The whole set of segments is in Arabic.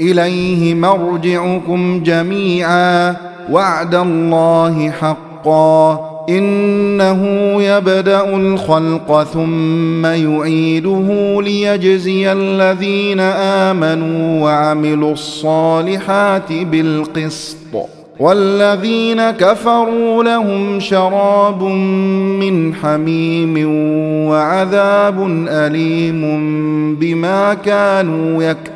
إليه مرجعكم جميعا. وعد الله حقا. إنه يبدأ الخلق ثم يعيده ليجزي الذين آمنوا وعملوا الصالحات بالقسط. والذين كفروا لهم شراب من حميم وعذاب أليم بما كانوا يكفرون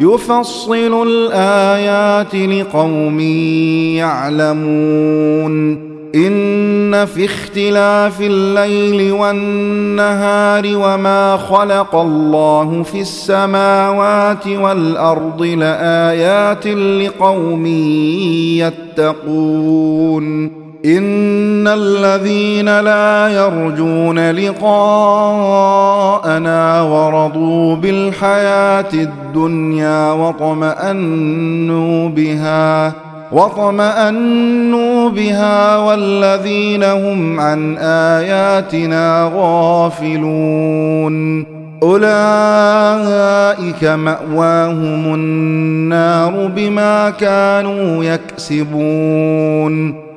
يفصل الآيات لقوم يعلمون. إن في اختلاف الليل والنهار وما خلق الله في السماوات والأرض لآيات لقوم يتقون. إن الذين لا يرجون لقاءنا ورضوا بالحياة الدنيا وطمأنوا بها واطمأنوا بها والذين هم عن آياتنا غافلون. أولئك مأواهم النار بما كانوا يكسبون.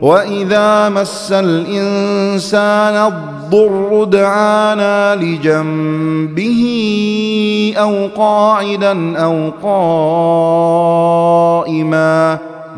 واذا مس الانسان الضر دعانا لجنبه أو قاعدا أو قائما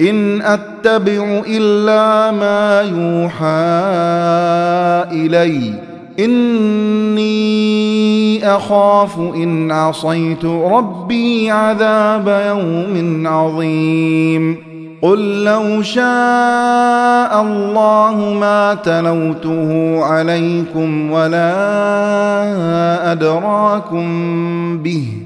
إن أتبع إلا ما يوحى إلي. إني أخاف إن عصيت ربي عذاب يوم عظيم. قل لو شاء الله ما تلوته عليكم ولا أدراكم به.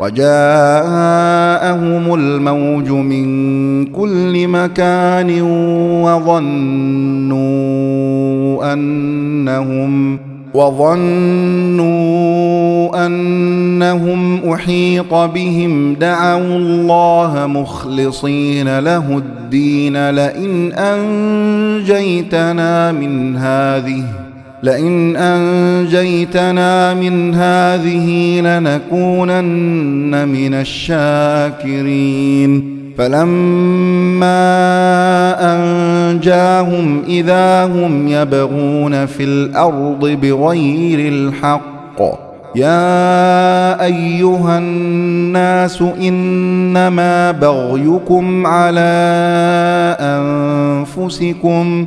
وجاءهم الموج من كل مكان وظنوا أنهم وظنوا أنهم أحيط بهم. دعوا الله مخلصين له الدين لئن أنجيتنا من هذه لئن أنجيتنا من هذه لنكونن من الشاكرين. فلما أنجاهم إذا هم يبغون في الأرض بغير الحق يا أيها الناس إنما بغيكم على أنفسكم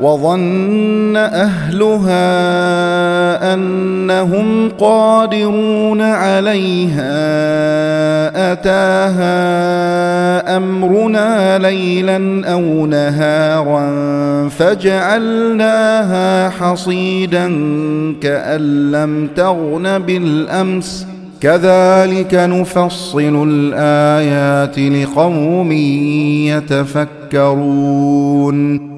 وظن أهلها أنهم قادرون عليها أتاها أمرنا ليلا أو نهارا فجعلناها حصيدا كأن لم تغن بالأمس. كذلك نفصل الآيات لقوم يتفكرون.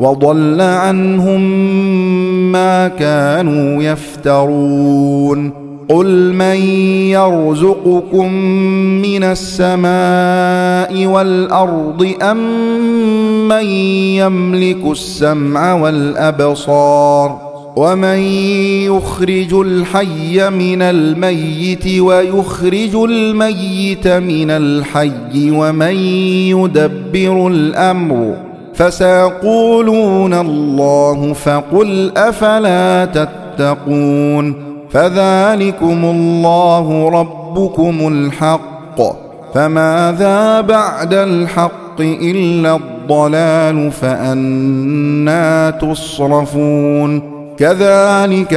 وضل عنهم ما كانوا يفترون. قل من يرزقكم من السماء والأرض أم من يملك السمع والأبصار ومن يخرج الحي من الميت ويخرج الميت من الحي ومن يدبر الأمر فسيقولون الله فقل أفلا تتقون فذلكم الله ربكم الحق فماذا بعد الحق إلا الضلال فأنا تصرفون كذلك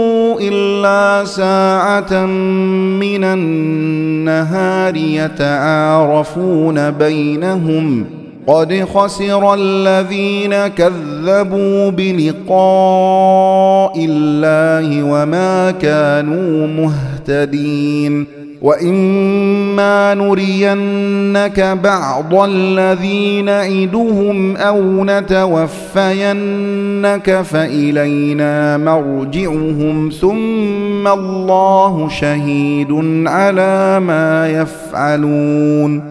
إلا ساعة من النهار يتعارفون بينهم قد خسر الذين كذبوا بلقاء الله وما كانوا مهتدين واما نرينك بعض الذي نعدهم أو نتوفينك فالينا مرجعهم ثم الله شهيد على ما يفعلون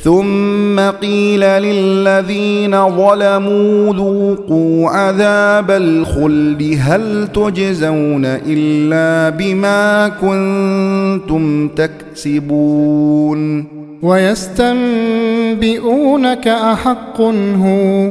ثم قيل للذين ظلموا ذوقوا عذاب الخلد هل تجزون إلا بما كنتم تكسبون ويستنبئونك أحق هو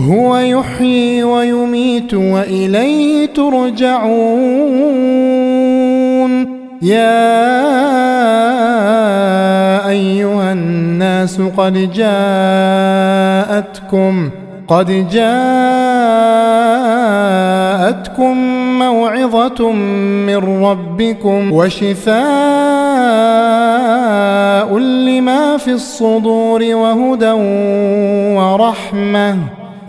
هو يحيي ويميت وإليه ترجعون. يا أيها الناس قد جاءتكم قد جاءتكم موعظة من ربكم وشفاء لما في الصدور وهدى ورحمة.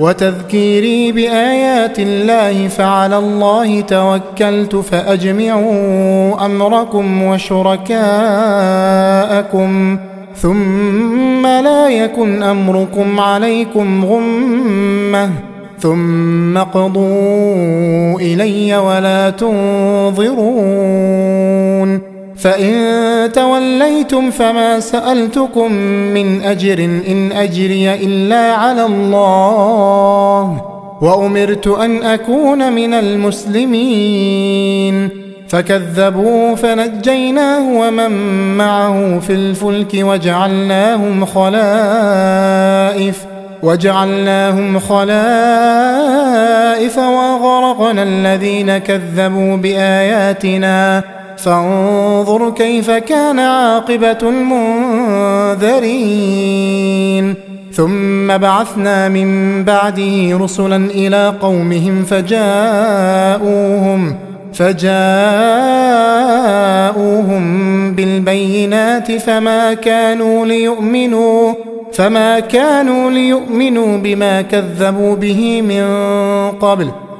وتذكيري بآيات الله فعلى الله توكلت فأجمعوا أمركم وشركاءكم ثم لا يكن أمركم عليكم غمة ثم اقضوا إلي ولا تنظرون فإن توليتم فما سألتكم من أجر إن أجري إلا على الله وأمرت أن أكون من المسلمين فكذبوا فنجيناه ومن معه في الفلك وجعلناهم خلائف وجعلناهم خلائف وغرقنا الذين كذبوا بآياتنا فانظر كيف كان عاقبة المنذرين. ثم بعثنا من بعده رسلا إلى قومهم فجاءوهم فجاءوهم بالبينات فما كانوا ليؤمنوا فما كانوا ليؤمنوا بما كذبوا به من قبل.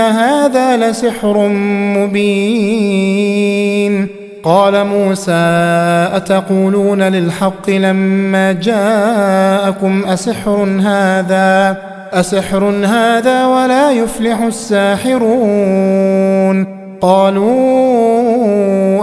هذا لسحر مبين. قال موسى أتقولون للحق لما جاءكم أسحر هذا؟ أسحر هذا ولا يفلح الساحرون. قالوا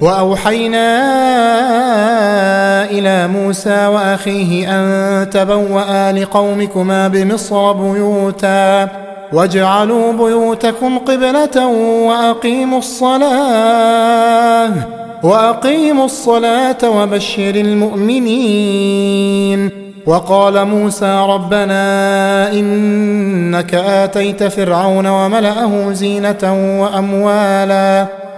وأوحينا إلى موسى وأخيه أن تبوأ لقومكما بمصر بيوتا واجعلوا بيوتكم قبلة وأقيموا الصلاة وأقيموا الصلاة وبشر المؤمنين وقال موسى ربنا إنك آتيت فرعون وملأه زينة وأموالا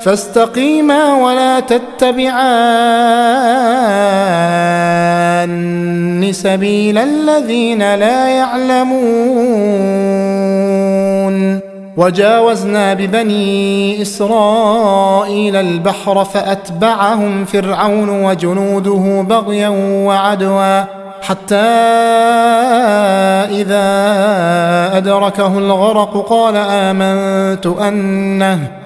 فاستقيما ولا تتبعان سبيل الذين لا يعلمون. وجاوزنا ببني إسرائيل البحر فأتبعهم فرعون وجنوده بغيا وعدوا حتى إذا أدركه الغرق قال آمنت أنه